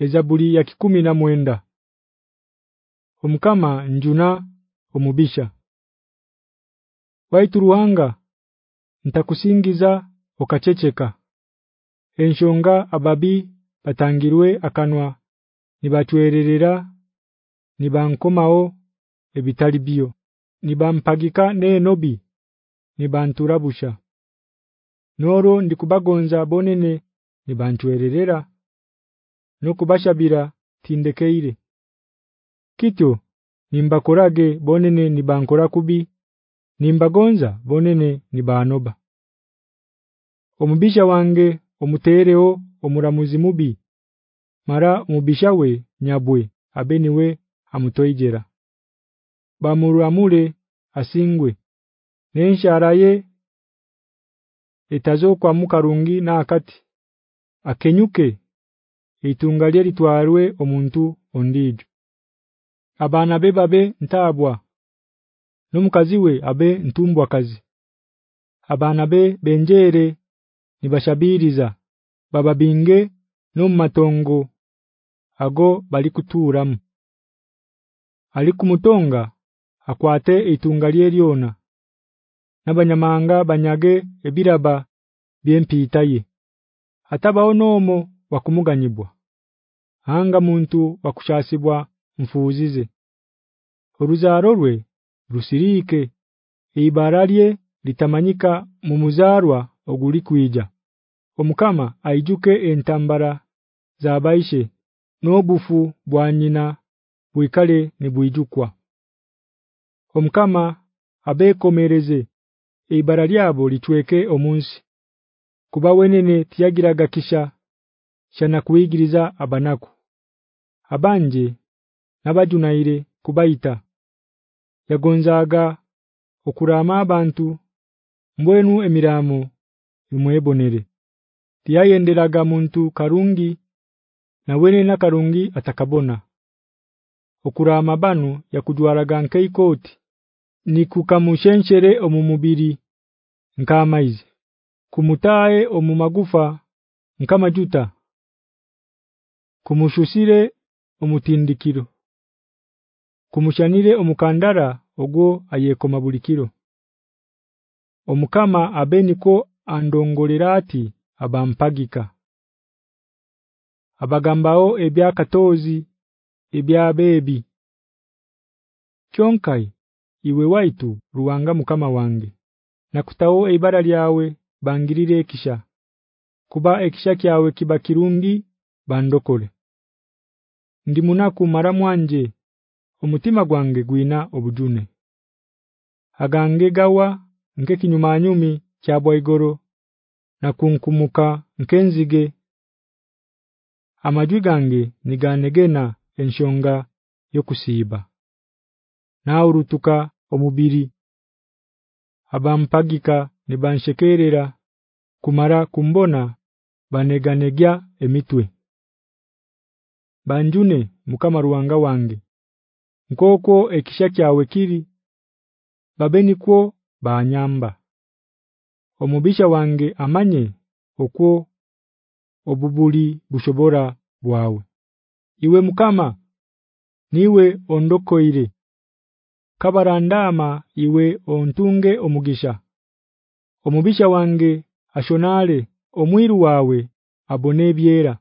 Ezabuli ya kikumi na mwenda Omkama njuna omubisha Waituruanga ntakusingiza okachecheka Enshonga ababi batangirwe akanwa nibatwererera nibankomao ebitalibio nibampagika ne nobi nibanturabusha Noro ndikubagonza bonene nibantwererera nokubashabira tindekeire kitu nimbakorage bonene nibankora kubi nimbagonza bonene nibanoba omubisha wange omutereo omuramuzi mubi mara we nyabwe abeniwe amutoyigera bamuramure asingwe nensharaye etazo kwa mukarungi na akati akenyuke itunga lye litwarwe omuntu ondijo abana be babe ntabwa numukaziwe abe ntumbwa kazi abana be benjere nibashabiriza bababinge nommatongo ago bali kutuuramu ali kumutonga akwate itunga lye lyona nabanyamanga banyage ebiraba byempitaye atabaho nomo bakumuganyibwa hanga muntu bakuchasibwa mfuuzize oruzarolwe rusirike ibaralie litamanyika mu muzarwa ogulikwija omukama aijuke entambara za baishe nobufu bwanyina buikale nibuijukwa omukama abekomereze ibaralie abo litweke omunsi kubawenene tiyagiraga kisha shana kuigiriza abanaku abanje nabajunaire kubaita yagonzaga okurama abantu mbwenu emiramo imwebonere tiyayenderaga muntu karungi na wene na karungi atakabona okurama banu yakujwaraga nkeikoti nikukamushenchere omumubiri nkamaize kumutaye omumagufa nkamajuta kumushushire omutindikiro kumushanire omukandara ogwo ayekoma bulikiro omukama abeniko andongolera ati abampagika abagambao ebya katozi ebya bebi kyonkai iwe waitu ruwanga mukama wange nakutao ibara lyawe bangirire kisha kuba ekisha kyawe kiba kirungi bandokole Ndi munaku mara mwanje omutima gwange gwina obujune agange gawa nke kinyumanyumi kya bwaigoro na kunkumuka nkenzige amajwi gange niganegena enshonga yokusiba urutuka omubiri abampagika nibanshekerera kumara kumbona baneganegya emitwe banjune mukama ruwanga wange nkoko ekisha kyawe kiri babeni kwo banyamba omubisha wange amanye okwo obubuli bushobora bwawe iwe mukama niwe ondoko ile kabarandama iwe ontunge omugisha omubisha wange ashonale omwiru wawe abone byera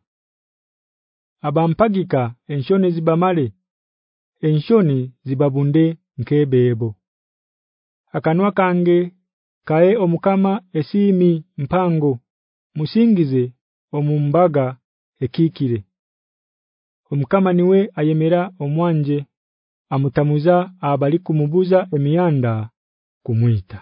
abampagika enshoni zibamale enshoni zibabunde nkebebo akanwa kange kae omukama esimi mpango musingize omumbaga ekikire omukama niwe ayemera omwanje amutamuza abali kumubuza emianda kumwita